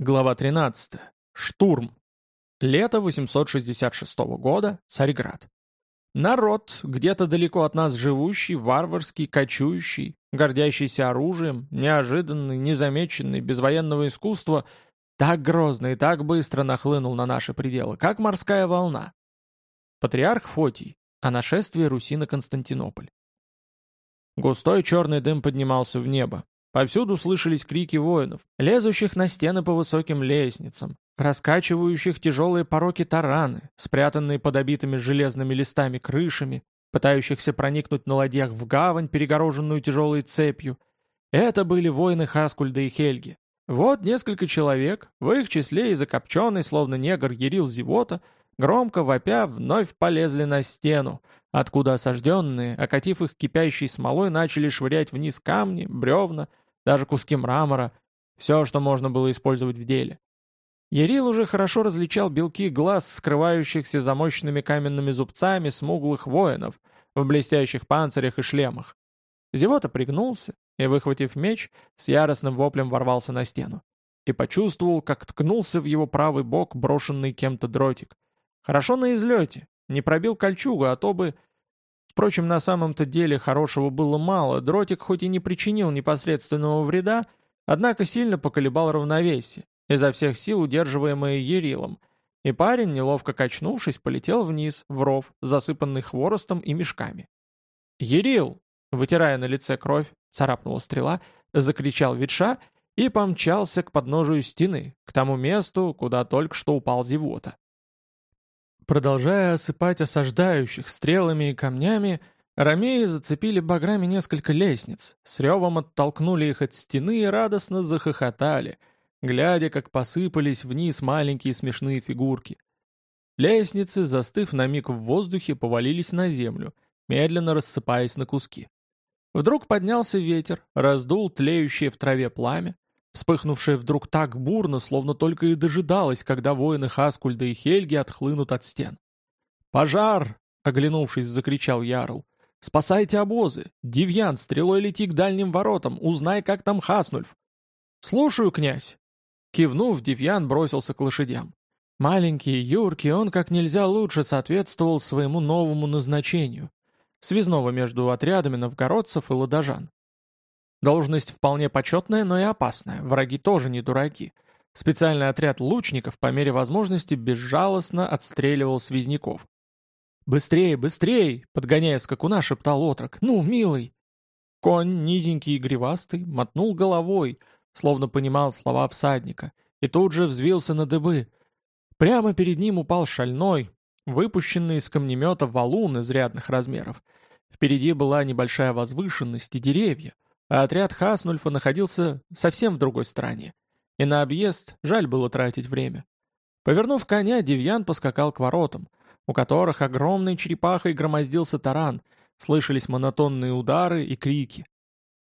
Глава 13. Штурм. Лето 866 года. Царьград. Народ, где-то далеко от нас живущий, варварский, кочующий, гордящийся оружием, неожиданный, незамеченный, без военного искусства, так грозно и так быстро нахлынул на наши пределы, как морская волна. Патриарх Фотий. О нашествии Руси на Константинополь. Густой черный дым поднимался в небо. Повсюду слышались крики воинов, лезущих на стены по высоким лестницам, раскачивающих тяжелые пороки тараны, спрятанные под обитыми железными листами крышами, пытающихся проникнуть на ладьях в гавань, перегороженную тяжелой цепью. Это были воины Хаскульда и Хельги. Вот несколько человек, в их числе и закопченный, словно негр Ерил Зевота, громко вопя, вновь полезли на стену, откуда осажденные, окатив их кипящей смолой, начали швырять вниз камни, бревна, даже куски мрамора, все, что можно было использовать в деле. Ярил уже хорошо различал белки глаз, скрывающихся за мощными каменными зубцами смуглых воинов в блестящих панцирях и шлемах. Зевота пригнулся и, выхватив меч, с яростным воплем ворвался на стену. И почувствовал, как ткнулся в его правый бок брошенный кем-то дротик. Хорошо на излете, не пробил кольчугу, а то бы... Впрочем, на самом-то деле хорошего было мало, дротик хоть и не причинил непосредственного вреда, однако сильно поколебал равновесие, изо всех сил удерживаемое Ерилом, и парень, неловко качнувшись, полетел вниз, в ров, засыпанный хворостом и мешками. «Ерил!» — вытирая на лице кровь, царапнула стрела, закричал ветша и помчался к подножию стены, к тому месту, куда только что упал зевота. Продолжая осыпать осаждающих стрелами и камнями, ромеи зацепили баграми несколько лестниц, с ревом оттолкнули их от стены и радостно захохотали, глядя, как посыпались вниз маленькие смешные фигурки. Лестницы, застыв на миг в воздухе, повалились на землю, медленно рассыпаясь на куски. Вдруг поднялся ветер, раздул тлеющее в траве пламя, вспыхнувшая вдруг так бурно, словно только и дожидалась, когда воины Хаскульда и Хельги отхлынут от стен. «Пожар!» — оглянувшись, закричал Ярл. «Спасайте обозы! Девьян, стрелой лети к дальним воротам, узнай, как там Хаснульф!» «Слушаю, князь!» Кивнув, Девьян бросился к лошадям. Маленький и юркий, он как нельзя лучше соответствовал своему новому назначению — связного между отрядами новгородцев и ладожан. Должность вполне почетная, но и опасная, враги тоже не дураки. Специальный отряд лучников по мере возможности безжалостно отстреливал связняков. «Быстрее, быстрее!» — подгоняя скакуна, шептал отрок. «Ну, милый!» Конь, низенький и гривастый, мотнул головой, словно понимал слова всадника, и тут же взвился на дыбы. Прямо перед ним упал шальной, выпущенный из камнемета валун изрядных размеров. Впереди была небольшая возвышенность и деревья — а отряд Хаснульфа находился совсем в другой стороне, и на объезд жаль было тратить время. Повернув коня, Девьян поскакал к воротам, у которых огромной черепахой громоздился таран, слышались монотонные удары и крики.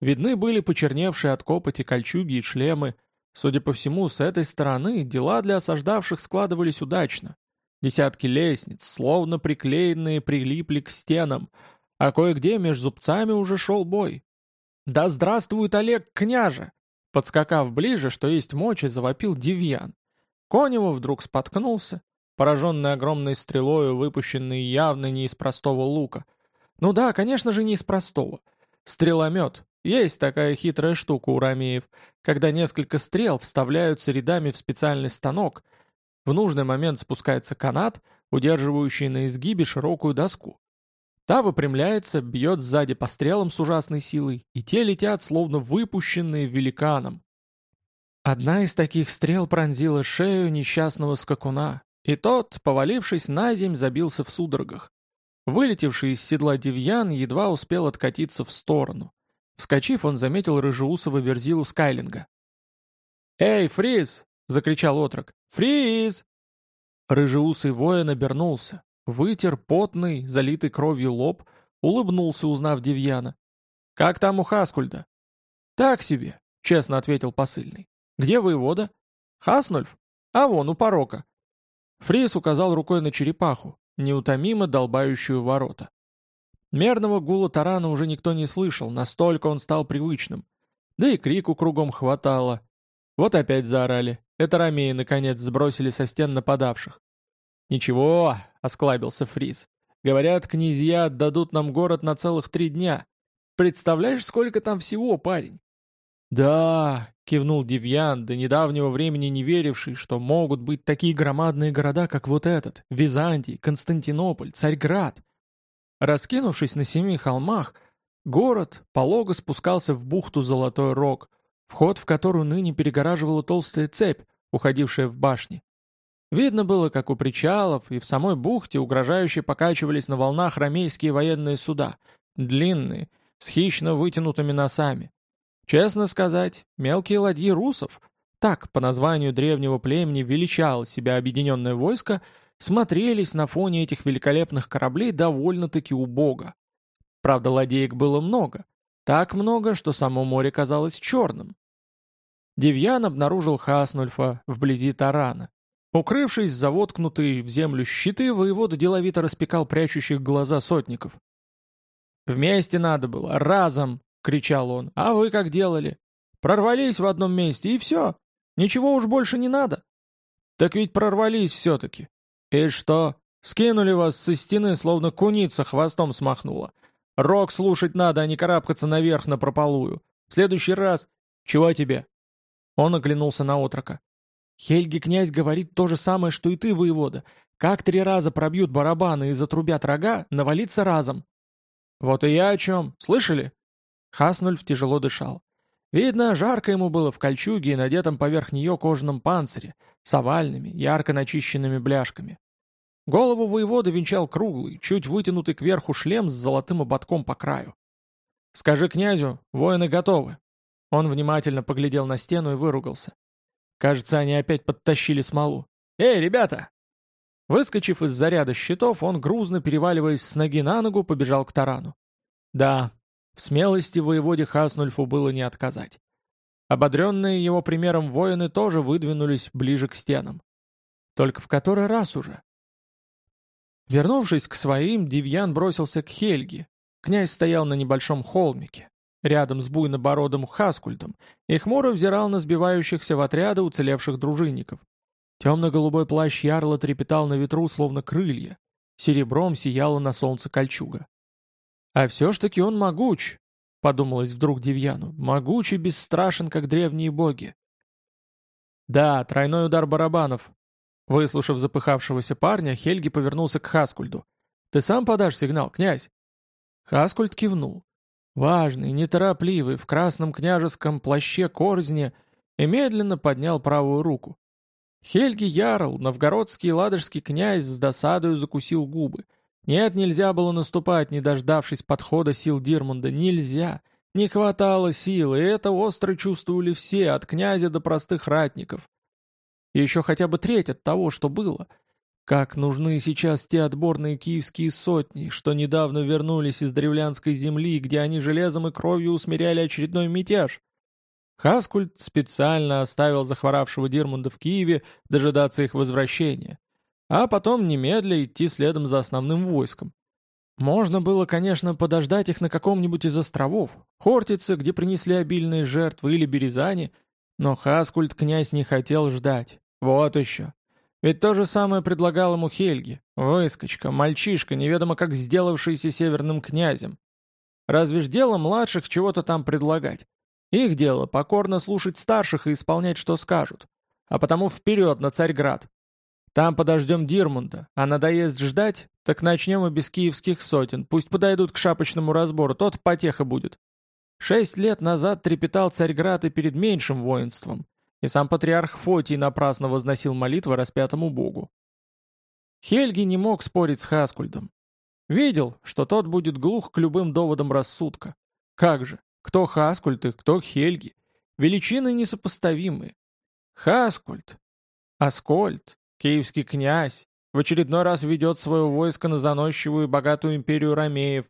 Видны были почерневшие от копоти кольчуги и шлемы. Судя по всему, с этой стороны дела для осаждавших складывались удачно. Десятки лестниц, словно приклеенные, прилипли к стенам, а кое-где между зубцами уже шел бой. «Да здравствует Олег, княже!» Подскакав ближе, что есть мочи, завопил Девьян. Конь его вдруг споткнулся, пораженный огромной стрелою, выпущенной явно не из простого лука. Ну да, конечно же, не из простого. Стреломет. Есть такая хитрая штука у ромеев, когда несколько стрел вставляются рядами в специальный станок. В нужный момент спускается канат, удерживающий на изгибе широкую доску. Та выпрямляется, бьет сзади по стрелам с ужасной силой, и те летят, словно выпущенные великаном. Одна из таких стрел пронзила шею несчастного скакуна, и тот, повалившись на земь, забился в судорогах. Вылетевший из седла Девьян едва успел откатиться в сторону. Вскочив, он заметил рыжеусого верзилу Скайлинга. «Эй, Фриз!» — закричал отрок. «Фриз!» Рыжеусый воин обернулся. Вытер потный, залитый кровью лоб, улыбнулся, узнав Девьяна. «Как там у Хаскульда?» «Так себе», — честно ответил посыльный. «Где воевода?» «Хаснульф? А вон, у порока». Фрис указал рукой на черепаху, неутомимо долбающую ворота. Мерного гула тарана уже никто не слышал, настолько он стал привычным. Да и крику кругом хватало. Вот опять заорали. Это ромеи, наконец, сбросили со стен нападавших. «Ничего», — осклабился Фриз. «Говорят, князья отдадут нам город на целых три дня. Представляешь, сколько там всего, парень?» «Да», — кивнул Девьян, до недавнего времени не веривший, что могут быть такие громадные города, как вот этот, Византий, Константинополь, Царьград. Раскинувшись на семи холмах, город полого спускался в бухту Золотой Рог, вход в которую ныне перегораживала толстая цепь, уходившая в башни. Видно было, как у причалов и в самой бухте угрожающе покачивались на волнах ромейские военные суда, длинные, с хищно вытянутыми носами. Честно сказать, мелкие ладьи русов, так по названию древнего племени величало себя объединенное войско, смотрелись на фоне этих великолепных кораблей довольно-таки убого. Правда, ладеек было много, так много, что само море казалось черным. Девьян обнаружил Хаснульфа вблизи Тарана. Укрывшись за воткнутые в землю щиты, воевода деловито распекал прячущих глаза сотников. «Вместе надо было, разом!» — кричал он. «А вы как делали? Прорвались в одном месте, и все. Ничего уж больше не надо». «Так ведь прорвались все-таки. И что? Скинули вас со стены, словно куница хвостом смахнула. Рок слушать надо, а не карабкаться наверх на прополую. В следующий раз... Чего тебе?» Он оглянулся на отрока. «Хельги князь говорит то же самое, что и ты, воевода. Как три раза пробьют барабаны и затрубят рога, навалиться разом». «Вот и я о чем. Слышали?» Хаснульф тяжело дышал. Видно, жарко ему было в кольчуге и надетом поверх нее кожаном панцире, с овальными, ярко начищенными бляшками. Голову воевода венчал круглый, чуть вытянутый кверху шлем с золотым ободком по краю. «Скажи князю, воины готовы». Он внимательно поглядел на стену и выругался. Кажется, они опять подтащили смолу. «Эй, ребята!» Выскочив из заряда щитов, он, грузно переваливаясь с ноги на ногу, побежал к тарану. Да, в смелости воеводе Хаснульфу было не отказать. Ободренные его примером воины тоже выдвинулись ближе к стенам. Только в который раз уже? Вернувшись к своим, Дивьян бросился к Хельге. Князь стоял на небольшом холмике, рядом с буйнобородым Хаскультом, и хмуро взирал на сбивающихся в отряды уцелевших дружинников. Темно-голубой плащ ярла трепетал на ветру, словно крылья. Серебром сияла на солнце кольчуга. «А все ж таки он могуч», — подумалось вдруг Девьяну, — «могуч и бесстрашен, как древние боги». «Да, тройной удар барабанов». Выслушав запыхавшегося парня, Хельги повернулся к Хаскульду. «Ты сам подашь сигнал, князь?» Хаскульд кивнул. Важный, неторопливый, в красном княжеском плаще корзне, и медленно поднял правую руку. Хельги Ярл, новгородский и ладожский князь, с досадою закусил губы — нет, нельзя было наступать, не дождавшись подхода сил Дирмунда. Нельзя. Не хватало сил, и это остро чувствовали все, от князя до простых ратников. еще хотя бы треть от того, что было. Как нужны сейчас те отборные киевские сотни, что недавно вернулись из древлянской земли, где они железом и кровью усмиряли очередной мятеж. Хаскульт специально оставил захворавшего Дирмунда в Киеве дожидаться их возвращения а потом немедля идти следом за основным войском. Можно было, конечно, подождать их на каком-нибудь из островов, Хортице, где принесли обильные жертвы, или Березани, но Хаскульт князь не хотел ждать. Вот еще. Ведь то же самое предлагал ему Хельги, выскочка, мальчишка, неведомо как сделавшийся северным князем. Разве ж дело младших чего-то там предлагать? Их дело покорно слушать старших и исполнять, что скажут. А потому вперед на Царьград. Там подождем Дирмунда, а надоест ждать, так начнем и без киевских сотен, пусть подойдут к шапочному разбору, тот потеха будет. Шесть лет назад трепетал Царьград и перед меньшим воинством, и сам патриарх Фотий напрасно возносил молитвы распятому богу. Хельги не мог спорить с Хаскульдом. Видел, что тот будет глух к любым доводам рассудка. Как же, кто Хаскульд и кто Хельги? Величины несопоставимые. Хаскульд, Аскольд, Киевский князь в очередной раз ведет свое войско на заносчивую и богатую империю ромеев,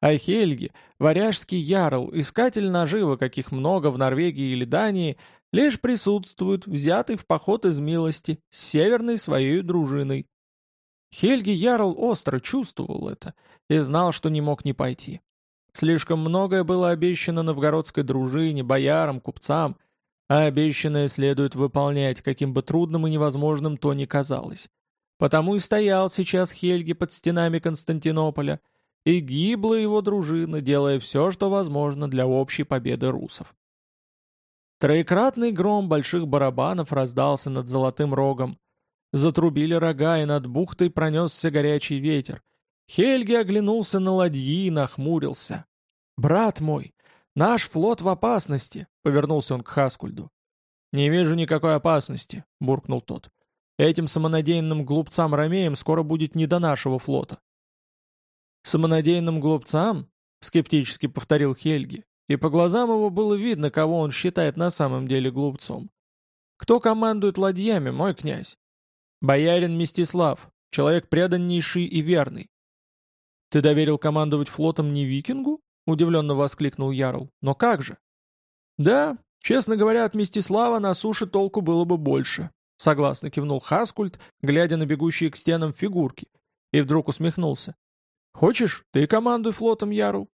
а Хельги, варяжский ярл, искатель наживы, каких много в Норвегии или Дании, лишь присутствует, взятый в поход из милости, с северной своей дружиной. Хельги Ярл остро чувствовал это и знал, что не мог не пойти. Слишком многое было обещано новгородской дружине, боярам, купцам, А обещанное следует выполнять, каким бы трудным и невозможным то ни казалось. Потому и стоял сейчас Хельги под стенами Константинополя, и гибла его дружина, делая все, что возможно для общей победы русов. Троекратный гром больших барабанов раздался над золотым рогом. Затрубили рога, и над бухтой пронесся горячий ветер. Хельги оглянулся на ладьи и нахмурился. «Брат мой, наш флот в опасности!» — повернулся он к Хаскульду. «Не вижу никакой опасности», — буркнул тот. «Этим самонадеянным глупцам-ромеям скоро будет не до нашего флота». «Самонадеянным глупцам?» — скептически повторил Хельги, и по глазам его было видно, кого он считает на самом деле глупцом. «Кто командует ладьями, мой князь?» «Боярин Мстислав, человек преданнейший и верный. «Ты доверил командовать флотом не викингу?» — удивленно воскликнул Ярл. «Но как же?» «Да, честно говоря, от Мстислава на суше толку было бы больше», — согласно кивнул Хаскульт, глядя на бегущие к стенам фигурки, и вдруг усмехнулся. «Хочешь, ты командуй флотом, Ярл?»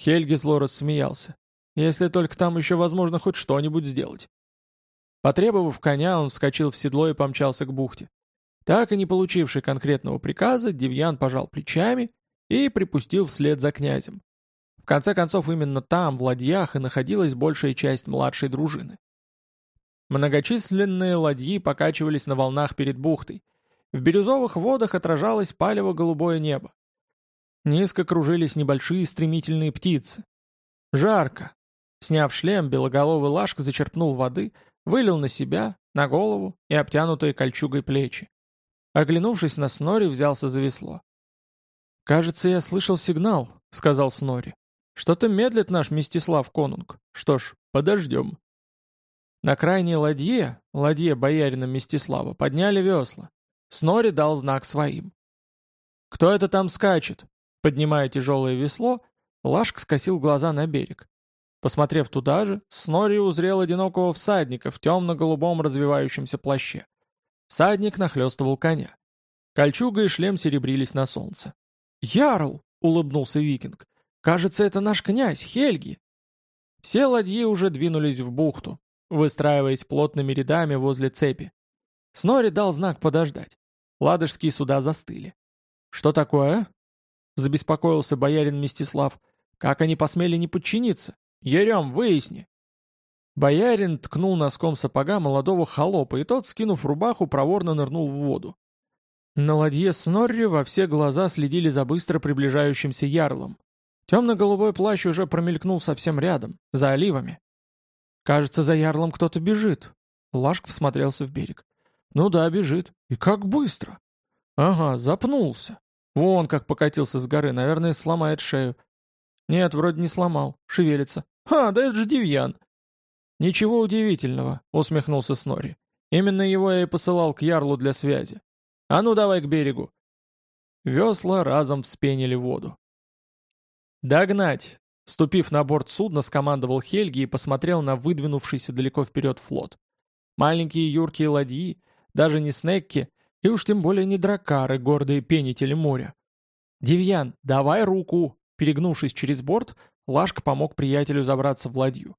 Хельги зло рассмеялся. «Если только там еще возможно хоть что-нибудь сделать». Потребовав коня, он вскочил в седло и помчался к бухте. Так и не получивший конкретного приказа, Девьян пожал плечами и припустил вслед за князем. В конце концов, именно там, в ладьях, и находилась большая часть младшей дружины. Многочисленные ладьи покачивались на волнах перед бухтой. В бирюзовых водах отражалось палево-голубое небо. Низко кружились небольшие стремительные птицы. Жарко. Сняв шлем, белоголовый Лашк зачерпнул воды, вылил на себя, на голову и обтянутые кольчугой плечи. Оглянувшись на Снори, взялся за весло. «Кажется, я слышал сигнал», — сказал Снори. «Что-то медлит наш Мстислав Конунг. Что ж, подождем». На крайней ладье, ладье боярина Мстислава, подняли весла. Снори дал знак своим. «Кто это там скачет?» Поднимая тяжелое весло, Лашк скосил глаза на берег. Посмотрев туда же, Снори узрел одинокого всадника в темно-голубом развивающемся плаще. Всадник нахлестывал коня. Кольчуга и шлем серебрились на солнце. «Ярл!» — улыбнулся викинг. «Кажется, это наш князь, Хельги!» Все ладьи уже двинулись в бухту, выстраиваясь плотными рядами возле цепи. Снори дал знак подождать. Ладожские суда застыли. «Что такое?» — забеспокоился боярин Мстислав. «Как они посмели не подчиниться? Ерем, выясни!» Боярин ткнул носком сапога молодого холопа, и тот, скинув рубаху, проворно нырнул в воду. На ладье Снорри во все глаза следили за быстро приближающимся ярлом. Темно-голубой плащ уже промелькнул совсем рядом, за оливами. «Кажется, за ярлом кто-то бежит». Лашк всмотрелся в берег. «Ну да, бежит. И как быстро!» «Ага, запнулся. Вон как покатился с горы, наверное, сломает шею». «Нет, вроде не сломал. Шевелится. Ха, да это же Девьян!» «Ничего удивительного», — усмехнулся Снори. «Именно его я и посылал к ярлу для связи. А ну давай к берегу!» Весла разом вспенили воду. «Догнать!» Ступив на борт судна, скомандовал Хельги и посмотрел на выдвинувшийся далеко вперед флот. Маленькие юркие ладьи, даже не снекки, и уж тем более не дракары, гордые пенители моря. «Девьян, давай руку!» Перегнувшись через борт, Лашка помог приятелю забраться в ладью.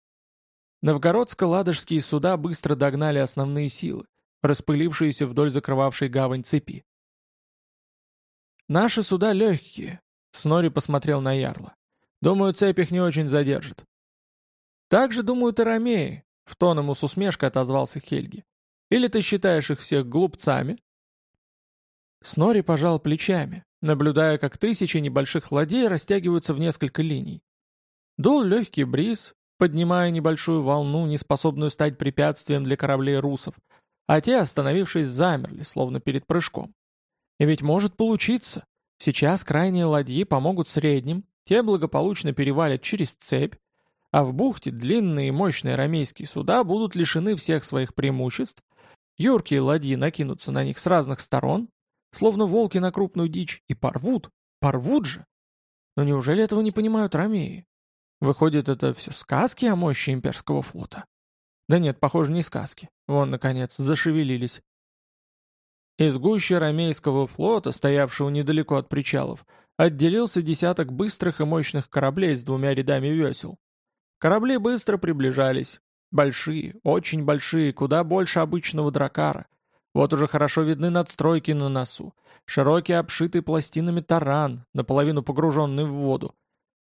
Новгородско-ладожские суда быстро догнали основные силы распылившиеся вдоль закрывавшей гавань цепи. «Наши суда легкие», — Снори посмотрел на Ярла. «Думаю, цепь их не очень задержит». «Так же думают и ромеи», — в тон ему с усмешкой отозвался Хельги. «Или ты считаешь их всех глупцами?» Снори пожал плечами, наблюдая, как тысячи небольших ладей растягиваются в несколько линий. Дул легкий бриз, поднимая небольшую волну, неспособную стать препятствием для кораблей русов, а те, остановившись, замерли, словно перед прыжком. И ведь может получиться. Сейчас крайние ладьи помогут средним, те благополучно перевалят через цепь, а в бухте длинные и мощные рамейские суда будут лишены всех своих преимуществ, юркие ладьи накинутся на них с разных сторон, словно волки на крупную дичь, и порвут, порвут же. Но неужели этого не понимают ромеи? Выходит, это все сказки о мощи имперского флота? Да нет, похоже, не сказки. Вон, наконец, зашевелились. Из гущи ромейского флота, стоявшего недалеко от причалов, отделился десяток быстрых и мощных кораблей с двумя рядами весел. Корабли быстро приближались. Большие, очень большие, куда больше обычного дракара. Вот уже хорошо видны надстройки на носу. Широкий обшитый пластинами таран, наполовину погруженный в воду.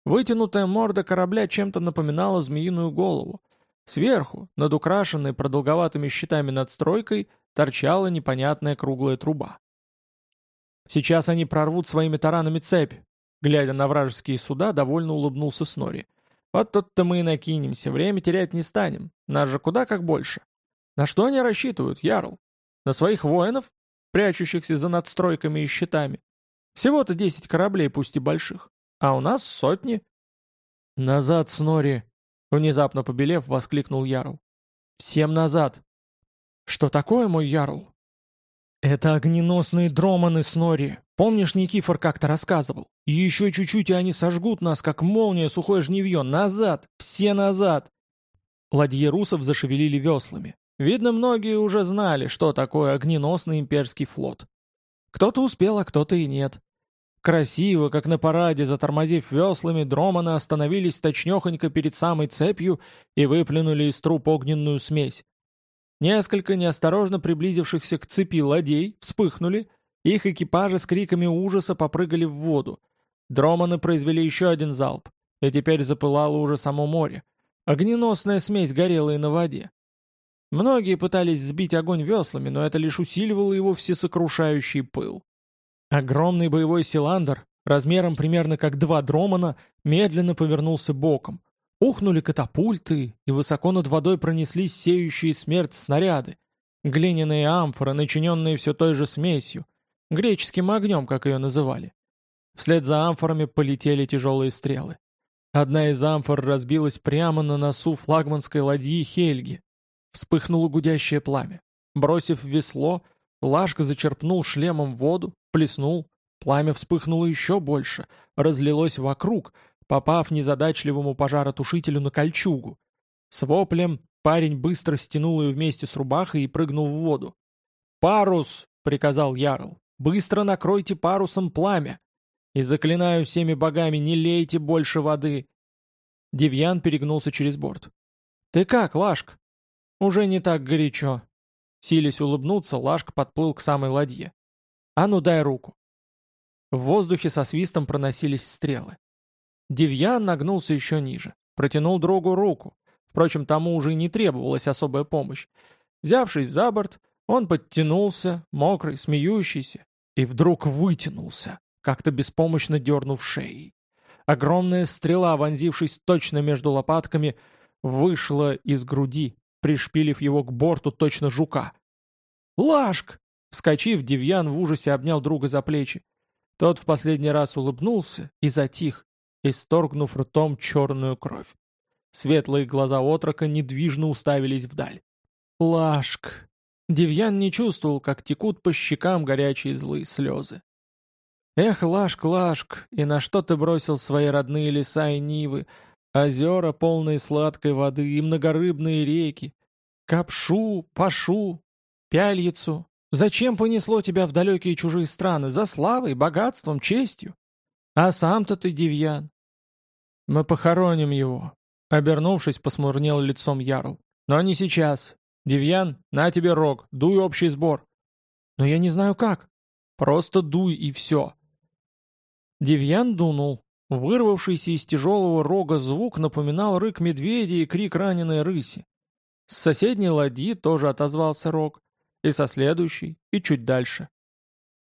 Вытянутая морда корабля чем-то напоминала змеиную голову. Сверху, над украшенной продолговатыми щитами надстройкой, торчала непонятная круглая труба. «Сейчас они прорвут своими таранами цепь», глядя на вражеские суда, довольно улыбнулся Снори. «Вот тут-то мы и накинемся, время терять не станем, нас же куда как больше». «На что они рассчитывают, Ярл? На своих воинов, прячущихся за надстройками и щитами? Всего-то десять кораблей, пусть и больших, а у нас сотни». «Назад, Снори!» Внезапно побелев, воскликнул Ярл. «Всем назад!» «Что такое, мой Ярл?» «Это огненосные дроманы, Снори. Помнишь, Никифор как-то рассказывал? Еще чуть-чуть, и они сожгут нас, как молния сухое жневье. Назад! Все назад!» Ладьи русов зашевелили веслами. Видно, многие уже знали, что такое огненосный имперский флот. Кто-то успел, а кто-то и нет. Красиво, как на параде, затормозив веслами, дроманы остановились точнёхонько перед самой цепью и выплюнули из труб огненную смесь. Несколько неосторожно приблизившихся к цепи ладей вспыхнули, их экипажи с криками ужаса попрыгали в воду. Дроманы произвели еще один залп, и теперь запылало уже само море. Огненосная смесь горела и на воде. Многие пытались сбить огонь веслами, но это лишь усиливало его всесокрушающий пыл. Огромный боевой силандр, размером примерно как два дромана, медленно повернулся боком. Ухнули катапульты, и высоко над водой пронеслись сеющие смерть снаряды. Глиняные амфоры, начиненные все той же смесью. Греческим огнем, как ее называли. Вслед за амфорами полетели тяжелые стрелы. Одна из амфор разбилась прямо на носу флагманской ладьи Хельги. Вспыхнуло гудящее пламя. Бросив весло, Лашка зачерпнул шлемом воду, плеснул. Пламя вспыхнуло еще больше, разлилось вокруг, попав незадачливому пожаротушителю на кольчугу. С воплем парень быстро стянул ее вместе с рубахой и прыгнул в воду. «Парус!» — приказал Ярл. «Быстро накройте парусом пламя! И заклинаю всеми богами, не лейте больше воды!» Девьян перегнулся через борт. «Ты как, Лашк?» «Уже не так горячо», Силясь улыбнуться, Лашка подплыл к самой ладье. «А ну дай руку!» В воздухе со свистом проносились стрелы. Девьян нагнулся еще ниже, протянул другу руку. Впрочем, тому уже и не требовалась особая помощь. Взявшись за борт, он подтянулся, мокрый, смеющийся, и вдруг вытянулся, как-то беспомощно дернув шеей. Огромная стрела, вонзившись точно между лопатками, вышла из груди, пришпилив его к борту точно жука. «Лашк!» Вскочив, Девьян в ужасе обнял друга за плечи. Тот в последний раз улыбнулся и затих, исторгнув ртом черную кровь. Светлые глаза отрока недвижно уставились вдаль. «Лашк!» Девьян не чувствовал, как текут по щекам горячие злые слезы. «Эх, Лашк, Лашк, и на что ты бросил свои родные леса и нивы, Озера, полные сладкой воды, и многорыбные реки. Капшу, Пашу, Пяльицу. Зачем понесло тебя в далекие чужие страны? За славой, богатством, честью? А сам-то ты девьян. Мы похороним его. Обернувшись, посмурнел лицом Ярл. Но не сейчас. Девьян, на тебе рог, дуй общий сбор. Но я не знаю как. Просто дуй и все. Девьян дунул, Вырвавшийся из тяжелого рога звук напоминал рык медведя и крик раненой рыси. С соседней ладьи тоже отозвался рог, и со следующей, и чуть дальше.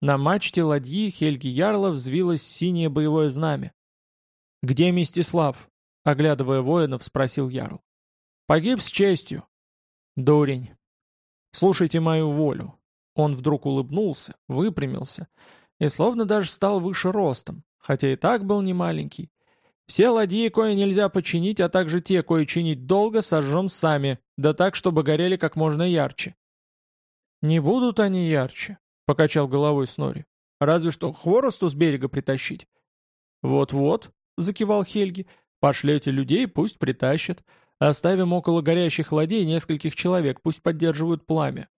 На мачте ладьи Хельги Ярла взвилось синее боевое знамя. «Где Мстислав?» — оглядывая воинов, спросил Ярл. «Погиб с честью». «Дурень. Слушайте мою волю». Он вдруг улыбнулся, выпрямился и словно даже стал выше ростом, хотя и так был немаленький. Все ладьи, кое нельзя починить, а также те, кое чинить долго, сожжем сами, да так, чтобы горели как можно ярче. «Не будут они ярче», — покачал головой Снори. «Разве что хворосту с берега притащить». «Вот-вот», — закивал Хельги, — «пошлете людей, пусть притащат. Оставим около горящих ладей нескольких человек, пусть поддерживают пламя.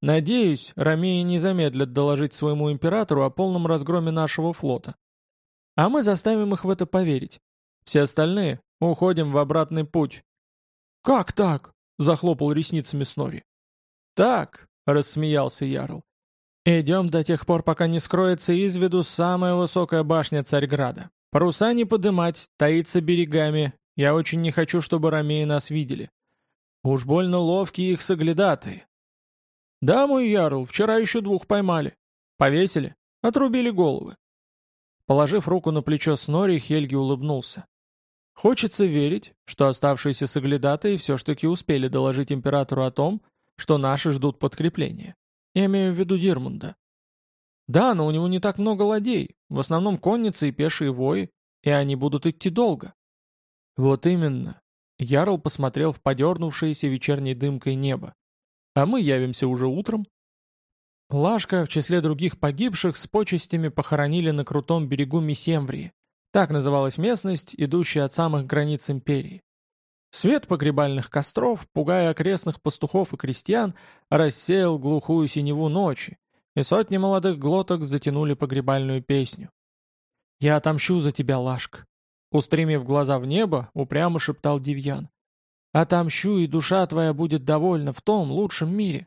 Надеюсь, ромеи не замедлят доложить своему императору о полном разгроме нашего флота. А мы заставим их в это поверить. Все остальные уходим в обратный путь. «Как так?» — захлопал ресницами Снори. «Так», — рассмеялся Ярл, — «идем до тех пор, пока не скроется из виду самая высокая башня Царьграда. Паруса не подымать, таиться берегами. Я очень не хочу, чтобы ромеи нас видели. Уж больно ловкие их соглядатые». «Да, мой Ярл, вчера еще двух поймали. Повесили, отрубили головы». Положив руку на плечо Снори, Хельги улыбнулся. Хочется верить, что оставшиеся соглядатые все ж таки успели доложить императору о том, что наши ждут подкрепления. Я имею в виду Дирмунда. Да, но у него не так много ладей, в основном конницы и пешие вои, и они будут идти долго. Вот именно. Ярл посмотрел в подернувшееся вечерней дымкой небо. А мы явимся уже утром. Лашка в числе других погибших с почестями похоронили на крутом берегу Месемврии, так называлась местность, идущая от самых границ империи. Свет погребальных костров, пугая окрестных пастухов и крестьян, рассеял глухую синеву ночи, и сотни молодых глоток затянули погребальную песню. «Я отомщу за тебя, Лашк!» Устремив глаза в небо, упрямо шептал Девьян. «Отомщу, и душа твоя будет довольна в том лучшем мире.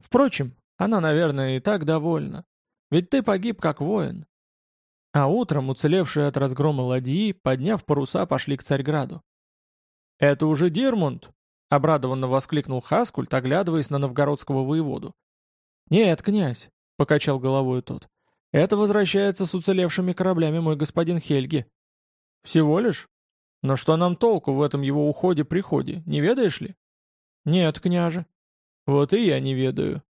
Впрочем, она, наверное, и так довольна. Ведь ты погиб как воин, а утром уцелевшие от разгрома ладьи, подняв паруса, пошли к Царьграду. «Это уже Дирмунд!» — обрадованно воскликнул Хаскульт, оглядываясь на новгородского воеводу. «Нет, князь!» — покачал головой тот. «Это возвращается с уцелевшими кораблями мой господин Хельги». «Всего лишь? Но что нам толку в этом его уходе-приходе, не ведаешь ли?» «Нет, княже». «Вот и я не ведаю»,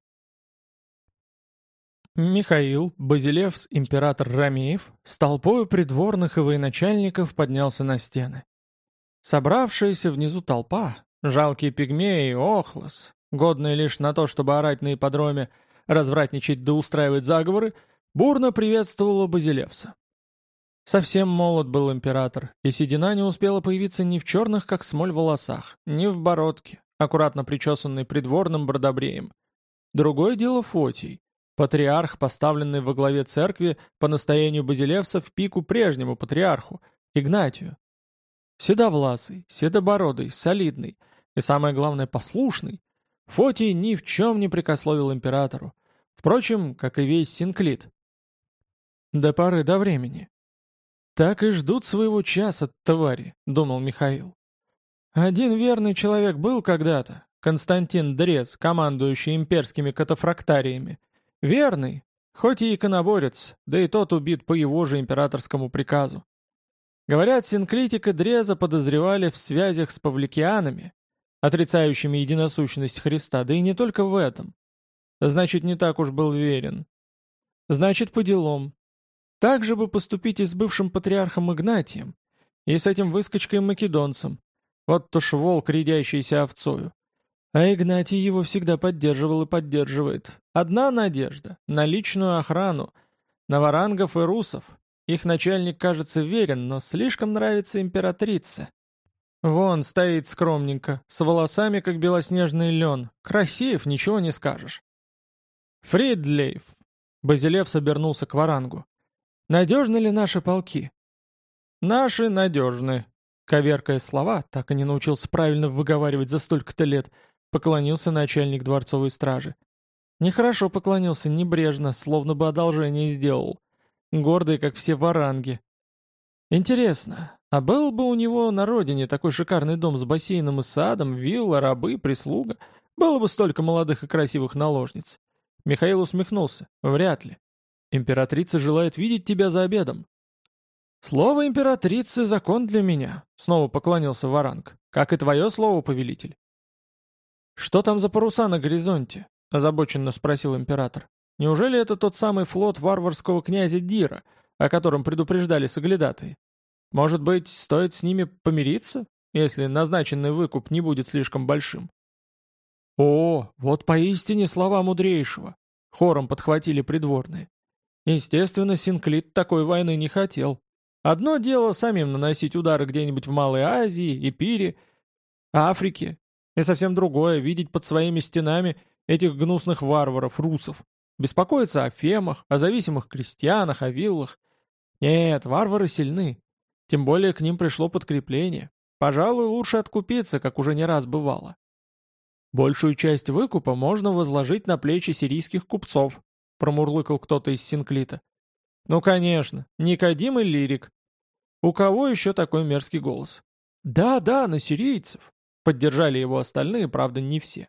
Михаил, Базилевс, император Рамеев, с толпою придворных и военачальников поднялся на стены. Собравшаяся внизу толпа, жалкие пигмеи, охлос, годные лишь на то, чтобы орать на ипподроме, развратничать да устраивать заговоры, бурно приветствовала Базилевса. Совсем молод был император, и седина не успела появиться ни в черных, как смоль, волосах, ни в бородке, аккуратно причесанной придворным бродобреем. Другое дело Фотий, Патриарх, поставленный во главе церкви по настоянию Базилевса в пику прежнему патриарху, Игнатию. Седовласый, седобородый, солидный и, самое главное, послушный, Фотий ни в чем не прикословил императору. Впрочем, как и весь Синклит. До поры до времени. «Так и ждут своего часа, твари», — думал Михаил. Один верный человек был когда-то, Константин Дрез, командующий имперскими катафрактариями, Верный, хоть и иконоборец, да и тот убит по его же императорскому приказу. Говорят, Синклитик и Дреза подозревали в связях с павликианами, отрицающими единосущность Христа, да и не только в этом. Значит, не так уж был верен. Значит, по делам. Так же бы поступить и с бывшим патриархом Игнатием, и с этим выскочкой-македонцем. Вот то волк, рядящийся овцою. А Игнатий его всегда поддерживал и поддерживает. Одна надежда — на личную охрану, на варангов и русов. Их начальник, кажется, верен, но слишком нравится императрица. Вон стоит скромненько, с волосами, как белоснежный лен. Красив, ничего не скажешь. Фридлейф. Базилев собернулся к варангу. Надежны ли наши полки? Наши надежны. Коверкая слова, так и не научился правильно выговаривать за столько-то лет — Поклонился начальник дворцовой стражи. Нехорошо поклонился, небрежно, словно бы одолжение сделал. Гордый, как все варанги. Интересно, а был бы у него на родине такой шикарный дом с бассейном и садом, вилла, рабы, прислуга, было бы столько молодых и красивых наложниц. Михаил усмехнулся. Вряд ли. Императрица желает видеть тебя за обедом. «Слово императрицы — закон для меня», — снова поклонился Варанг. «Как и твое слово, повелитель». «Что там за паруса на горизонте?» — озабоченно спросил император. «Неужели это тот самый флот варварского князя Дира, о котором предупреждали соглядатые? Может быть, стоит с ними помириться, если назначенный выкуп не будет слишком большим?» «О, вот поистине слова мудрейшего!» — хором подхватили придворные. Естественно, Синклит такой войны не хотел. Одно дело самим наносить удары где-нибудь в Малой Азии, Эпире, Африке, и совсем другое — видеть под своими стенами этих гнусных варваров, русов. Беспокоиться о фемах, о зависимых крестьянах, о виллах. Нет, варвары сильны. Тем более к ним пришло подкрепление. Пожалуй, лучше откупиться, как уже не раз бывало. Большую часть выкупа можно возложить на плечи сирийских купцов, промурлыкал кто-то из Синклита. Ну, конечно, Никодим Лирик. У кого еще такой мерзкий голос? Да, да, на сирийцев. Поддержали его остальные, правда, не все.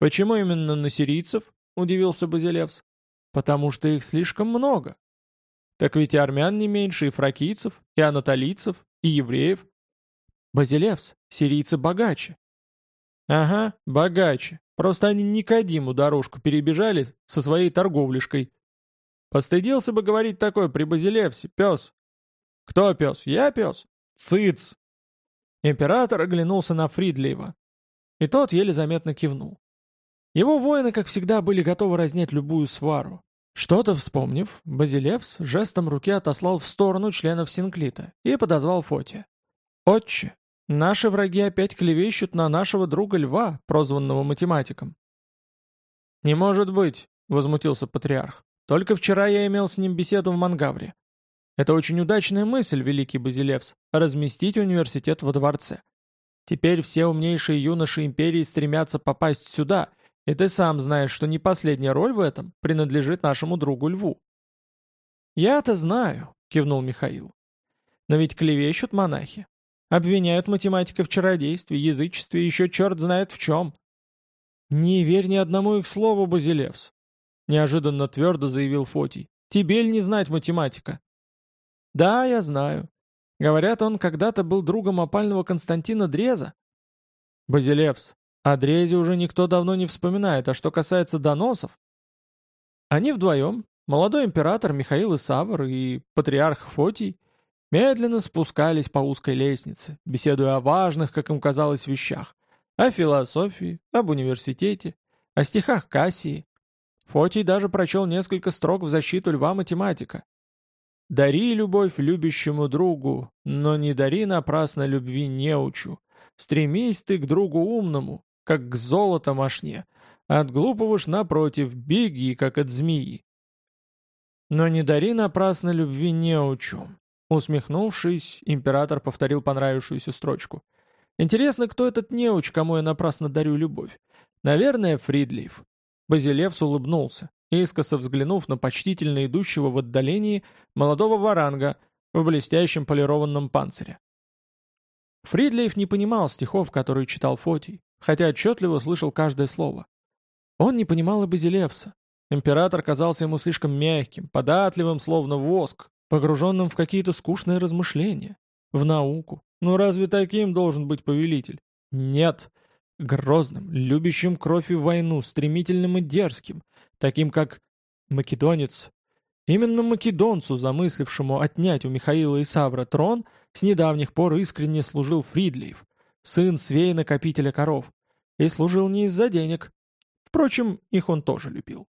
Почему именно на сирийцев? Удивился Базилевс. Потому что их слишком много. Так ведь и армян не меньше, и фракийцев, и анатолийцев, и евреев. Базилевс, сирийцы богаче. Ага, богаче. Просто они Никодиму дорожку перебежали со своей торговлишкой. Постыдился бы говорить такое при Базилевсе, пес. Кто пес? Я пес? Цыц! Император оглянулся на Фридлиева. И тот еле заметно кивнул. Его воины, как всегда, были готовы разнять любую свару. Что-то вспомнив, Базилевс жестом руки отослал в сторону членов Синклита и подозвал Фотия. «Отче, наши враги опять клевещут на нашего друга Льва, прозванного математиком». «Не может быть», — возмутился патриарх. «Только вчера я имел с ним беседу в Мангавре. Это очень удачная мысль, великий Базилевс, разместить университет во дворце. Теперь все умнейшие юноши империи стремятся попасть сюда — и ты сам знаешь, что не последняя роль в этом принадлежит нашему другу Льву». «Я-то знаю», — кивнул Михаил. «Но ведь клевещут монахи. Обвиняют математика в чародействе, язычестве еще черт знает в чем». «Не верь ни одному их слову, Базилевс», — неожиданно твердо заявил Фотий. «Тебе ли не знать математика?» «Да, я знаю. Говорят, он когда-то был другом опального Константина Дреза». «Базилевс, о Дрезе уже никто давно не вспоминает, а что касается доносов... Они вдвоем, молодой император Михаил Исавр и патриарх Фотий, медленно спускались по узкой лестнице, беседуя о важных, как им казалось, вещах. О философии, об университете, о стихах Кассии. Фотий даже прочел несколько строк в защиту льва-математика. «Дари любовь любящему другу, но не дари напрасно любви неучу. Стремись ты к другу умному, как к золото мошне. От глупого ж напротив, беги, как от змеи. Но не дари напрасно любви неучу. Усмехнувшись, император повторил понравившуюся строчку. Интересно, кто этот неуч, кому я напрасно дарю любовь? Наверное, Фридлиев. Базилевс улыбнулся, искоса взглянув на почтительно идущего в отдалении молодого варанга в блестящем полированном панцире. Фридлиев не понимал стихов, которые читал Фотий, хотя отчетливо слышал каждое слово. Он не понимал и Базилевса. Император казался ему слишком мягким, податливым, словно воск, погруженным в какие-то скучные размышления, в науку. Ну разве таким должен быть повелитель? Нет. Грозным, любящим кровь и войну, стремительным и дерзким, таким как македонец. Именно македонцу, замыслившему отнять у Михаила и Савра трон, с недавних пор искренне служил Фридлиев, сын свей-накопителя коров, и служил не из-за денег. Впрочем, их он тоже любил.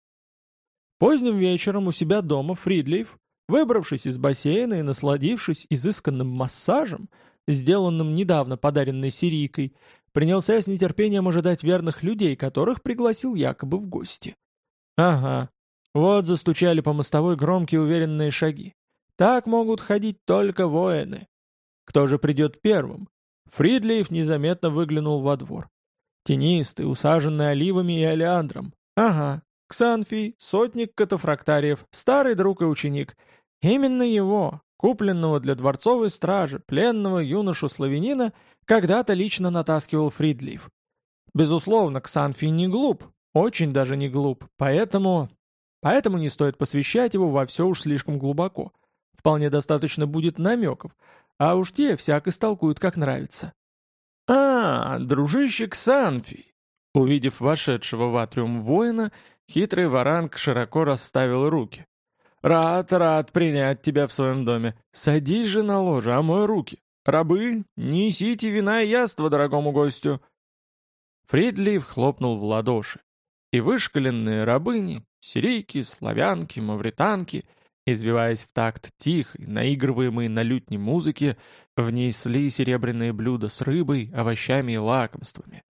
Поздним вечером у себя дома Фридлиев, выбравшись из бассейна и насладившись изысканным массажем, сделанным недавно подаренной сирийкой, принялся с нетерпением ожидать верных людей, которых пригласил якобы в гости. Ага, вот застучали по мостовой громкие уверенные шаги. Так могут ходить только воины. Кто же придет первым? Фридлиев незаметно выглянул во двор. Тенистый, усаженный оливами и олеандром. Ага, Ксанфий, сотник катафрактариев, старый друг и ученик. Именно его, купленного для дворцовой стражи, пленного юношу-славянина, когда-то лично натаскивал Фридлиев. Безусловно, Ксанфий не глуп, очень даже не глуп, поэтому... Поэтому не стоит посвящать его во все уж слишком глубоко. Вполне достаточно будет намеков, а уж те всяк истолкуют как нравится. «А, дружище Ксанфий!» Увидев вошедшего в атриум воина, хитрый варанг широко расставил руки. «Рад, рад принять тебя в своем доме. Садись же на ложе, омой руки. Рабы, несите вина и яства дорогому гостю». Фридлиев хлопнул в ладоши, и вышкаленные рабыни, сирийки, славянки, мавританки — Избиваясь в такт тихой, наигрываемой на лютне музыки, внесли серебряные блюда с рыбой, овощами и лакомствами.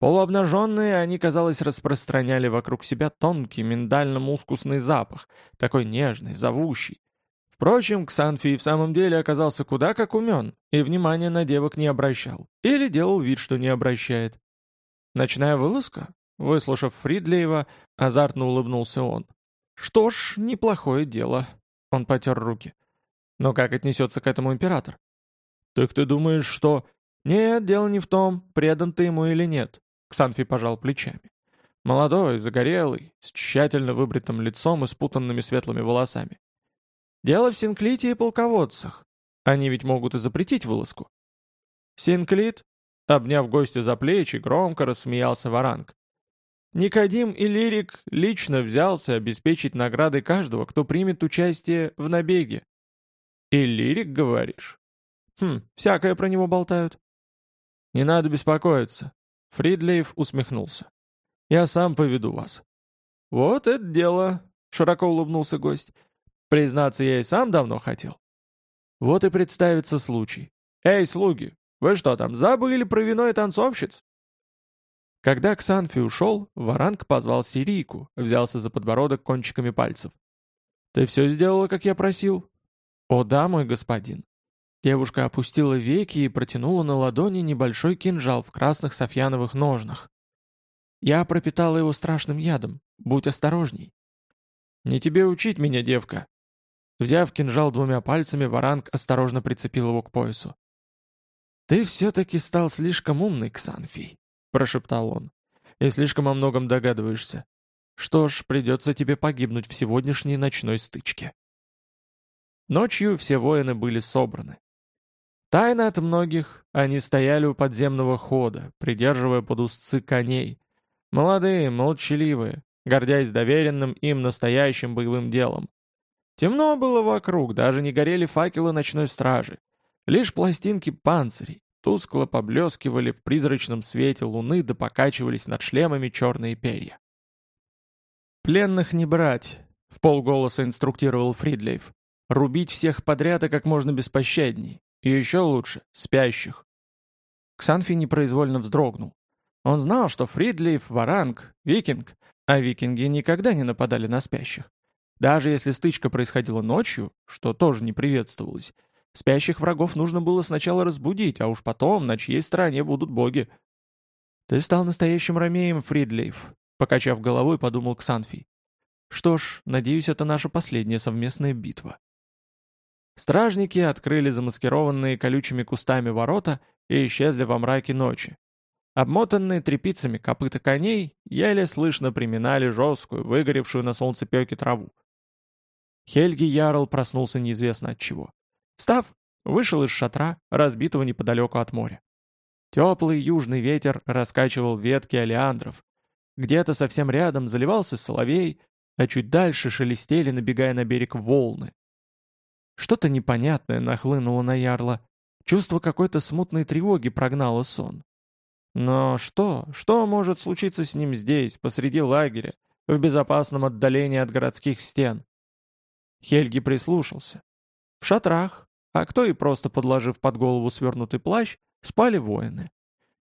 Полуобнаженные они, казалось, распространяли вокруг себя тонкий миндально-мускусный запах, такой нежный, зовущий. Впрочем, Ксанфий в самом деле оказался куда как умен и внимания на девок не обращал, или делал вид, что не обращает. Ночная вылазка? Выслушав Фридлеева, азартно улыбнулся он. Что ж, неплохое дело. Он потер руки. Но как отнесется к этому император? Так ты думаешь, что... Нет, дело не в том, предан ты ему или нет. Ксанфи пожал плечами. Молодой, загорелый, с тщательно выбритым лицом и спутанными светлыми волосами. Дело в Синклите и полководцах. Они ведь могут и запретить вылазку. Синклит, обняв гостя за плечи, громко рассмеялся Варанг. Никодим и Лирик лично взялся обеспечить награды каждого, кто примет участие в набеге. И Лирик, говоришь? Хм, всякое про него болтают. Не надо беспокоиться. Фридлейв усмехнулся. Я сам поведу вас. Вот это дело, широко улыбнулся гость. Признаться, я и сам давно хотел. Вот и представится случай. Эй, слуги, вы что там, забыли про вино и танцовщиц? Когда Ксанфи ушел, Варанг позвал Сирийку, взялся за подбородок кончиками пальцев. «Ты все сделала, как я просил?» «О да, мой господин». Девушка опустила веки и протянула на ладони небольшой кинжал в красных софьяновых ножнах. «Я пропитала его страшным ядом. Будь осторожней». «Не тебе учить меня, девка». Взяв кинжал двумя пальцами, Варанг осторожно прицепил его к поясу. «Ты все-таки стал слишком умный, Ксанфий», — прошептал он. «И слишком о многом догадываешься. Что ж, придется тебе погибнуть в сегодняшней ночной стычке». Ночью все воины были собраны. Тайно от многих они стояли у подземного хода, придерживая под узцы коней. Молодые, молчаливые, гордясь доверенным им настоящим боевым делом. Темно было вокруг, даже не горели факелы ночной стражи. Лишь пластинки панцирей тускло поблескивали в призрачном свете луны да покачивались над шлемами черные перья. «Пленных не брать», — в полголоса инструктировал Фридлейв. Рубить всех подряд и как можно беспощадней. И еще лучше — спящих. Ксанфи непроизвольно вздрогнул. Он знал, что Фридлейф — варанг, викинг, а викинги никогда не нападали на спящих. Даже если стычка происходила ночью, что тоже не приветствовалось, спящих врагов нужно было сначала разбудить, а уж потом, на чьей стороне будут боги. «Ты стал настоящим ромеем, Фридлейф», — покачав головой, подумал Ксанфий. «Что ж, надеюсь, это наша последняя совместная битва». Стражники открыли замаскированные колючими кустами ворота и исчезли во мраке ночи. Обмотанные тряпицами копыта коней еле слышно приминали жесткую, выгоревшую на солнцепеке траву. Хельги Ярл проснулся неизвестно от чего. Встав, вышел из шатра, разбитого неподалеку от моря. Теплый южный ветер раскачивал ветки олеандров. Где-то совсем рядом заливался соловей, а чуть дальше шелестели, набегая на берег волны. Что-то непонятное нахлынуло на Ярла. Чувство какой-то смутной тревоги прогнало сон. Но что, что может случиться с ним здесь, посреди лагеря, в безопасном отдалении от городских стен? Хельги прислушался. В шатрах, а кто и просто подложив под голову свернутый плащ, спали воины.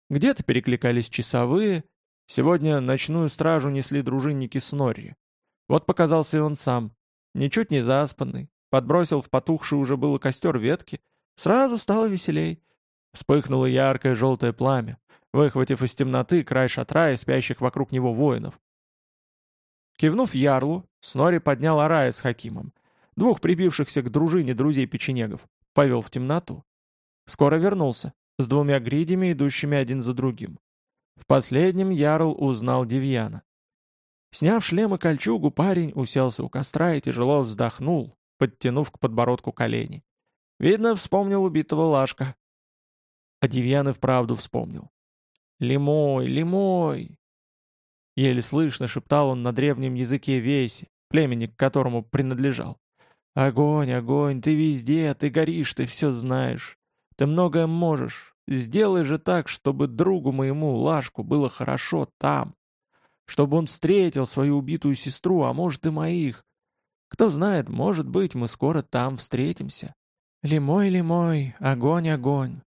Где-то перекликались часовые, сегодня ночную стражу несли дружинники Снорри. Вот показался и он сам, ничуть не заспанный, подбросил в потухший уже было костер ветки, сразу стало веселей. Вспыхнуло яркое желтое пламя, выхватив из темноты край шатра и спящих вокруг него воинов. Кивнув ярлу, Снори поднял Арая с Хакимом, двух прибившихся к дружине друзей-печенегов, повел в темноту. Скоро вернулся, с двумя гридями, идущими один за другим. В последнем Ярл узнал Девьяна. Сняв шлем и кольчугу, парень уселся у костра и тяжело вздохнул, подтянув к подбородку колени. Видно, вспомнил убитого Лашка. А Девьян и вправду вспомнил. «Лимой, лимой!» Еле слышно шептал он на древнем языке Веси, племени, к которому принадлежал. «Огонь, огонь, ты везде, ты горишь, ты все знаешь. Ты многое можешь. Сделай же так, чтобы другу моему, Лашку, было хорошо там. Чтобы он встретил свою убитую сестру, а может и моих. Кто знает, может быть, мы скоро там встретимся. Лимой, лимой, огонь, огонь.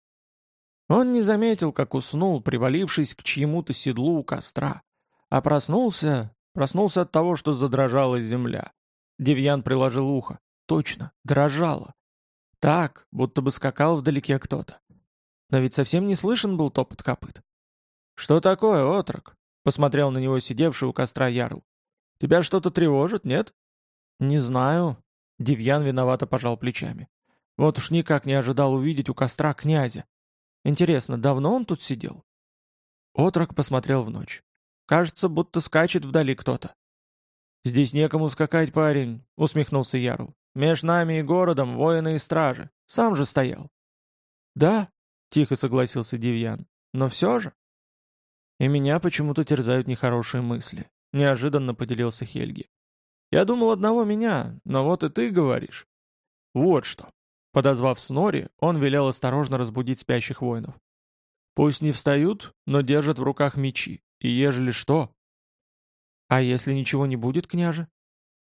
Он не заметил, как уснул, привалившись к чьему-то седлу у костра. А проснулся, проснулся от того, что задрожала земля. Девьян приложил ухо. Точно, дрожало. Так, будто бы скакал вдалеке кто-то. Но ведь совсем не слышен был топот копыт. «Что такое, отрок?» — посмотрел на него сидевший у костра Ярл. «Тебя что-то тревожит, нет?» «Не знаю». Девьян виновато пожал плечами. «Вот уж никак не ожидал увидеть у костра князя. Интересно, давно он тут сидел?» Отрок посмотрел в ночь. «Кажется, будто скачет вдали кто-то». «Здесь некому скакать, парень», — усмехнулся Ярл. «Меж нами и городом воины и стражи. Сам же стоял». «Да», — тихо согласился Девьян. «Но все же...» «И меня почему-то терзают нехорошие мысли», — неожиданно поделился Хельги. «Я думал одного меня, но вот и ты говоришь». «Вот что». Подозвав Снори, он велел осторожно разбудить спящих воинов. «Пусть не встают, но держат в руках мечи, и ежели что...» «А если ничего не будет, княже?»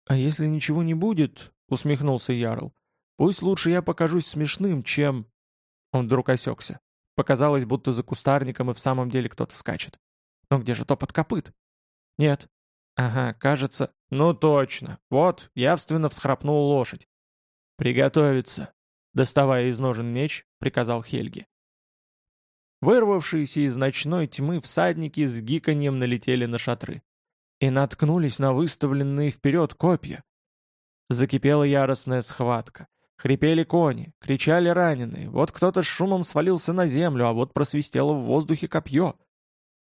«А если ничего не будет», — усмехнулся Ярл, «пусть лучше я покажусь смешным, чем...» Он вдруг осекся. Показалось, будто за кустарником и в самом деле кто-то скачет. Но где же топот копыт? Нет. Ага, кажется... Ну точно. Вот, явственно всхрапнул лошадь. «Приготовиться!» Доставая из ножен меч, приказал Хельги. Вырвавшиеся из ночной тьмы всадники с гиканьем налетели на шатры. И наткнулись на выставленные вперед копья. Закипела яростная схватка. Хрипели кони, кричали раненые, вот кто-то с шумом свалился на землю, а вот просвистело в воздухе копье.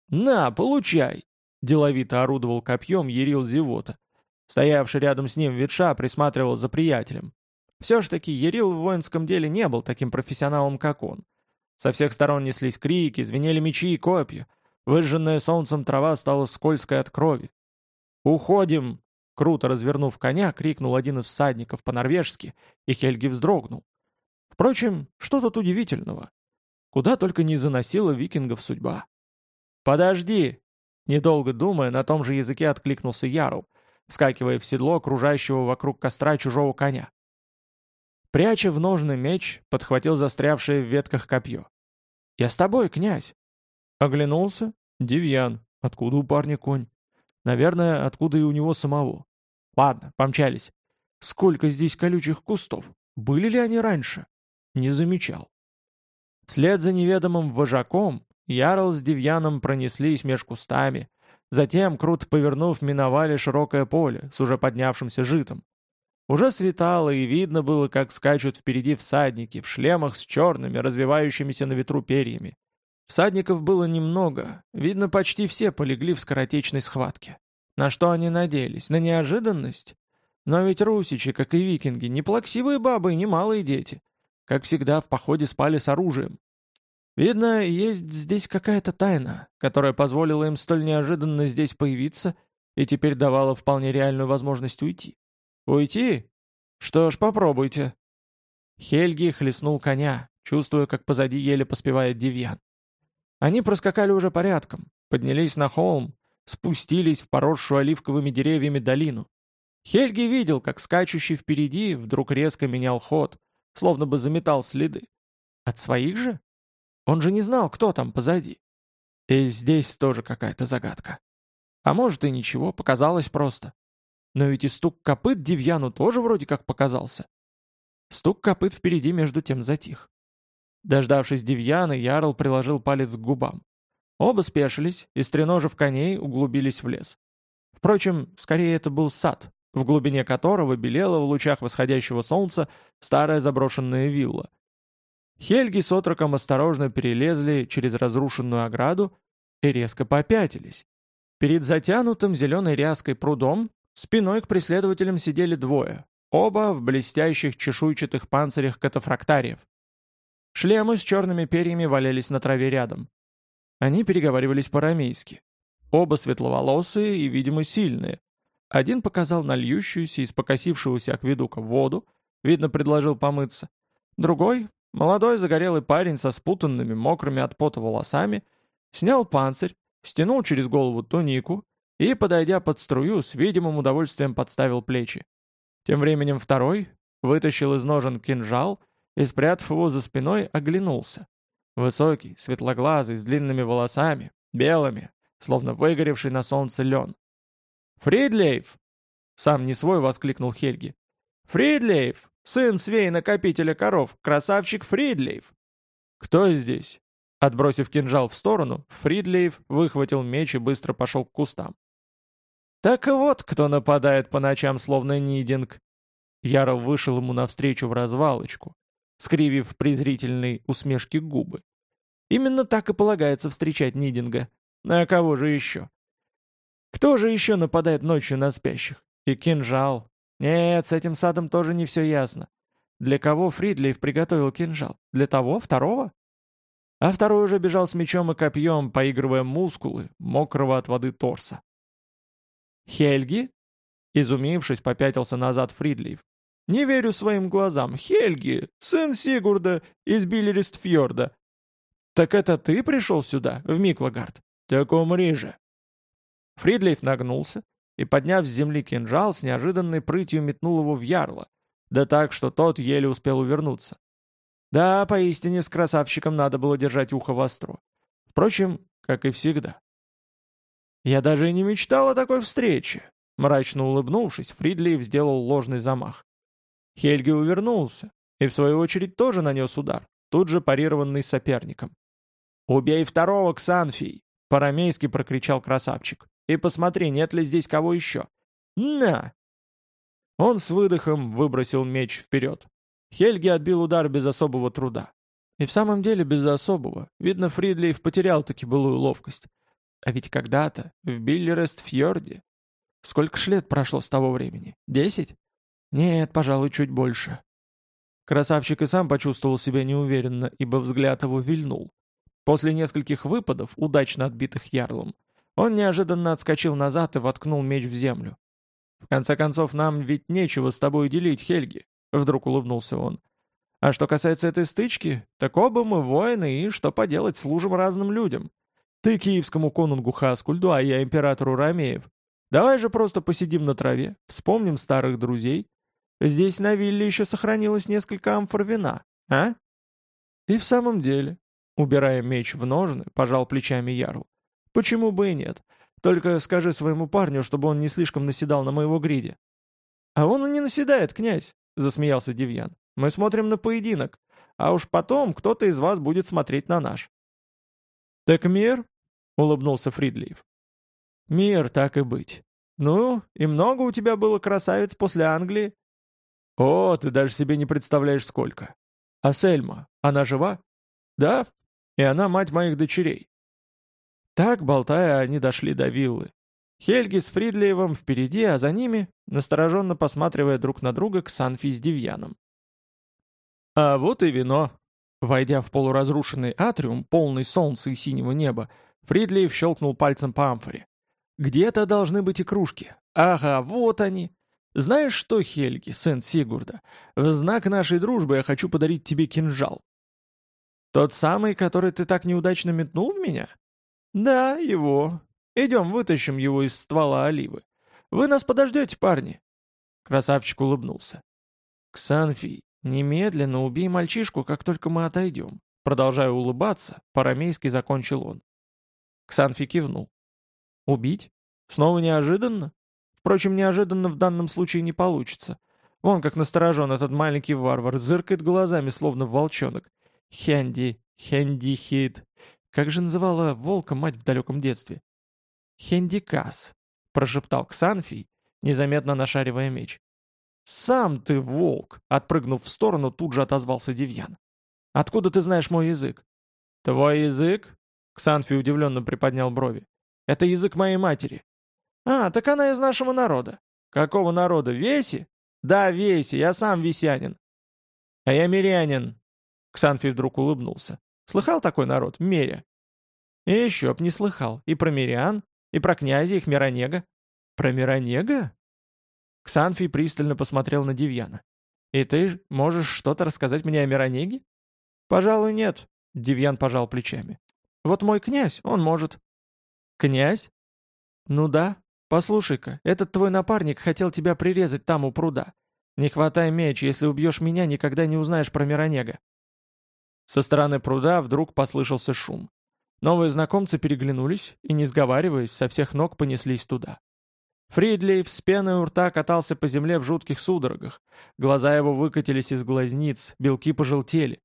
«На, получай!» — деловито орудовал копьем Ерил Зевота. Стоявший рядом с ним ветша присматривал за приятелем. Все ж таки Ерил в воинском деле не был таким профессионалом, как он. Со всех сторон неслись крики, звенели мечи и копья. Выжженная солнцем трава стала скользкой от крови. «Уходим!» Круто развернув коня, крикнул один из всадников по-норвежски, и Хельги вздрогнул. Впрочем, что тут удивительного? Куда только не заносила викингов судьба. «Подожди!» Недолго думая, на том же языке откликнулся Ярл, вскакивая в седло окружающего вокруг костра чужого коня. Пряча в ножны меч, подхватил застрявшее в ветках копье. «Я с тобой, князь!» Оглянулся. Девьян. Откуда у парня конь? Наверное, откуда и у него самого. Ладно, помчались. Сколько здесь колючих кустов? Были ли они раньше? Не замечал. Вслед за неведомым вожаком Ярл с Девьяном пронеслись меж кустами, затем, круто повернув, миновали широкое поле с уже поднявшимся житом. Уже светало, и видно было, как скачут впереди всадники в шлемах с черными, развивающимися на ветру перьями. Всадников было немного, видно, почти все полегли в скоротечной схватке. На что они надеялись? На неожиданность? Но ведь русичи, как и викинги, не плаксивые бабы и не малые дети. Как всегда, в походе спали с оружием. Видно, есть здесь какая-то тайна, которая позволила им столь неожиданно здесь появиться и теперь давала вполне реальную возможность уйти. Уйти? Что ж, попробуйте. Хельги хлестнул коня, чувствуя, как позади еле поспевает Девьян. Они проскакали уже порядком, поднялись на холм, спустились в поросшую оливковыми деревьями долину. Хельги видел, как скачущий впереди вдруг резко менял ход, словно бы заметал следы. От своих же? Он же не знал, кто там позади. И здесь тоже какая-то загадка. А может и ничего, показалось просто. Но ведь и стук копыт Девьяну тоже вроде как показался. Стук копыт впереди между тем затих. Дождавшись Девьяна, Ярл приложил палец к губам. Оба спешились и, стреножив коней, углубились в лес. Впрочем, скорее это был сад, в глубине которого белела в лучах восходящего солнца старая заброшенная вилла. Хельги с отроком осторожно перелезли через разрушенную ограду и резко попятились. Перед затянутым зеленой ряской прудом спиной к преследователям сидели двое, оба в блестящих чешуйчатых панцирях катафрактариев. Шлемы с черными перьями валялись на траве рядом. Они переговаривались по-рамейски. Оба светловолосые и, видимо, сильные. Один показал на льющуюся из покосившегося акведука воду, видно, предложил помыться. Другой, молодой загорелый парень со спутанными, мокрыми от пота волосами, снял панцирь, стянул через голову тунику и, подойдя под струю, с видимым удовольствием подставил плечи. Тем временем второй вытащил из ножен кинжал и, спрятав его за спиной, оглянулся. Высокий, светлоглазый, с длинными волосами, белыми, словно выгоревший на солнце лен. «Фридлейф!» — сам не свой воскликнул Хельги. «Фридлейф! Сын Свей-накопителя коров! Красавчик Фридлейф!» «Кто здесь?» — Отбросив кинжал в сторону, Фридлейв выхватил меч и быстро пошел к кустам. «Так вот, кто нападает по ночам, словно Нидинг!» Ярл вышел ему навстречу в развалочку, скривив презрительной усмешки губы. Именно так и полагается встречать Нидинга. А кого же еще? Кто же еще нападает ночью на спящих? И кинжал. Нет, с этим садом тоже не все ясно. Для кого Фридлейв приготовил кинжал? Для того, второго? А второй уже бежал с мечом и копьем, поигрывая мускулы, мокрого от воды торса. «Хельги?» Изумившись, попятился назад Фридлейв. «Не верю своим глазам. Хельги, сын Сигурда из Биллеристфьорда. Так это ты пришел сюда, в Миклагард? Так умри же!» Фридлейв нагнулся и, подняв с земли кинжал, с неожиданной прытью метнул его в ярло, да так, что тот еле успел увернуться. Да, поистине с красавчиком надо было держать ухо востро. Впрочем, как и всегда. «Я даже и не мечтал о такой встрече!» Мрачно улыбнувшись, Фридлейв сделал ложный замах. Хельги увернулся и, в свою очередь, тоже нанес удар, тут же парированный соперником. «Убей второго, Ксанфий!» — по-ромейски прокричал красавчик. «И посмотри, нет ли здесь кого еще!» «На!» Он с выдохом выбросил меч вперед. Хельги отбил удар без особого труда. И в самом деле без особого. Видно, Фридлейв потерял-таки былую ловкость. А ведь когда-то, в Биллерест-фьорде... Сколько ж лет прошло с того времени? Десять? Нет, пожалуй, чуть больше. Красавчик и сам почувствовал себя неуверенно, ибо взгляд его вильнул. После нескольких выпадов, удачно отбитых ярлом, он неожиданно отскочил назад и воткнул меч в землю. «В конце концов, нам ведь нечего с тобой делить, Хельги», — вдруг улыбнулся он. «А что касается этой стычки, так оба мы воины и, что поделать, служим разным людям. Ты киевскому конунгу Хаскульду, а я императору Ромеев. Давай же просто посидим на траве, вспомним старых друзей. Здесь на вилле еще сохранилось несколько амфор вина, а?» И в самом деле, убирая меч в ножны, пожал плечами Ярл. «Почему бы и нет? Только скажи своему парню, чтобы он не слишком наседал на моего гриде». «А он и не наседает, князь», — засмеялся Девьян. «Мы смотрим на поединок, а уж потом кто-то из вас будет смотреть на наш». «Так мир?» — улыбнулся Фридлиев. «Мир, так и быть. Ну, и много у тебя было красавиц после Англии?» «О, ты даже себе не представляешь, сколько. А Сельма, она жива?» «Да, и она мать моих дочерей. Так, болтая, они дошли до виллы. Хельги с Фридлиевым впереди, а за ними, настороженно посматривая друг на друга, к Санфи с Девьяном. А вот и вино. Войдя в полуразрушенный атриум, полный солнца и синего неба, Фридлиев щелкнул пальцем по амфоре. «Где-то должны быть и кружки. Ага, вот они. Знаешь что, Хельги, сын Сигурда, в знак нашей дружбы я хочу подарить тебе кинжал». «Тот самый, который ты так неудачно метнул в меня?» «Да, его. Идем, вытащим его из ствола оливы. Вы нас подождете, парни?» Красавчик улыбнулся. «Ксанфий, немедленно убей мальчишку, как только мы отойдем». Продолжая улыбаться, по-рамейски закончил он. Ксанфи кивнул. «Убить? Снова неожиданно?» Впрочем, неожиданно в данном случае не получится. Вон как насторожен этот маленький варвар, зыркает глазами, словно волчонок. Хенди, Хенди Хит. Как же называла волка мать в далеком детстве? «Хендикас», — прошептал Ксанфий, незаметно нашаривая меч. «Сам ты волк!» — отпрыгнув в сторону, тут же отозвался Девьян. «Откуда ты знаешь мой язык?» «Твой язык?» — Ксанфий удивленно приподнял брови. «Это язык моей матери». «А, так она из нашего народа». «Какого народа? Веси?» «Да, Веси, я сам весянин». «А я мирянин», — Ксанфий вдруг улыбнулся. Слыхал такой народ, Меря? И еще б не слыхал. И про Мириан, и про князя их Миронега. Про Миронега? Ксанфий пристально посмотрел на Девьяна. «И ты можешь что-то рассказать мне о Миронеге?» «Пожалуй, нет», — Девьян пожал плечами. «Вот мой князь, он может». «Князь?» «Ну да. Послушай-ка, этот твой напарник хотел тебя прирезать там у пруда. Не хватай меч, если убьешь меня, никогда не узнаешь про Миронега». Со стороны пруда вдруг послышался шум. Новые знакомцы переглянулись и, не сговариваясь, со всех ног понеслись туда. Фридлейв с пеной у рта катался по земле в жутких судорогах. Глаза его выкатились из глазниц, белки пожелтели.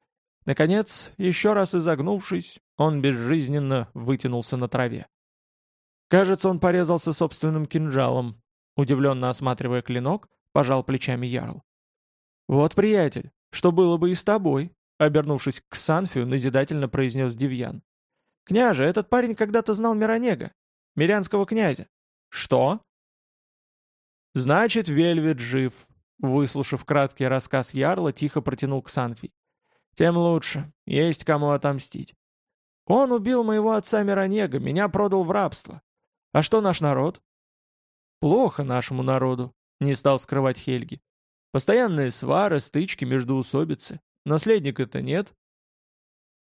Наконец, еще раз изогнувшись, он безжизненно вытянулся на траве. Кажется, он порезался собственным кинжалом. Удивленно осматривая клинок, пожал плечами Ярл. «Вот, приятель, что было бы и с тобой», обернувшись к Санфию, назидательно произнес Девьян. «Княже, этот парень когда-то знал Миронега, мирянского князя». «Что?» «Значит, Вельвет жив», — выслушав краткий рассказ Ярла, тихо протянул к Санфи. «Тем лучше. Есть кому отомстить. Он убил моего отца Миронега, меня продал в рабство. А что наш народ?» «Плохо нашему народу», — не стал скрывать Хельги. «Постоянные свары, стычки, междоусобицы. Наследника-то нет?»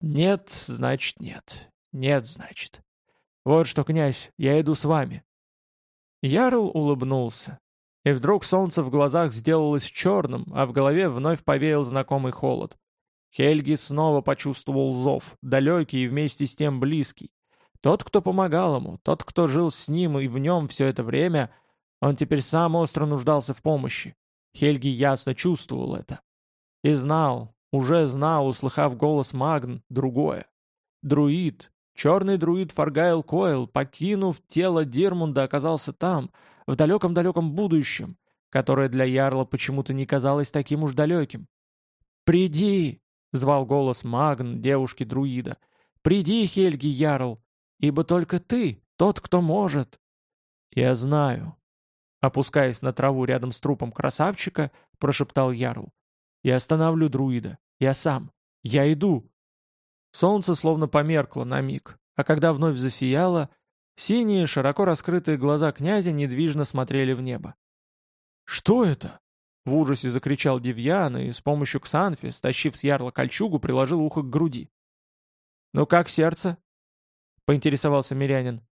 «Нет, значит, нет. Нет, значит. Вот что, князь, я иду с вами». Ярл улыбнулся. И вдруг солнце в глазах сделалось черным, а в голове вновь повеял знакомый холод. Хельги снова почувствовал зов, далекий и вместе с тем близкий. Тот, кто помогал ему, тот, кто жил с ним и в нем все это время, он теперь сам остро нуждался в помощи. Хельги ясно чувствовал это. И знал, уже знал, услыхав голос Магн, другое. Друид, черный друид Фаргайл Койл, покинув тело Дирмунда, оказался там, в далеком-далеком будущем, которое для Ярла почему-то не казалось таким уж далеким. «Приди!» — звал голос Магн, девушки-друида. «Приди, Хельги Ярл, ибо только ты, тот, кто может». «Я знаю». Опускаясь на траву рядом с трупом красавчика, прошептал Ярл. «Я останавливаю друида. Я сам. Я иду». Солнце словно померкло на миг, а когда вновь засияло, Синие, широко раскрытые глаза князя недвижно смотрели в небо. «Что это?» — в ужасе закричал Девьян и с помощью Ксанфи, стащив с ярла кольчугу, приложил ухо к груди. «Ну как сердце?» — поинтересовался мирянин.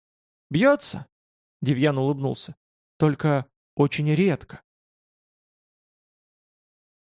«Бьется?» — Девьян улыбнулся. «Только очень редко».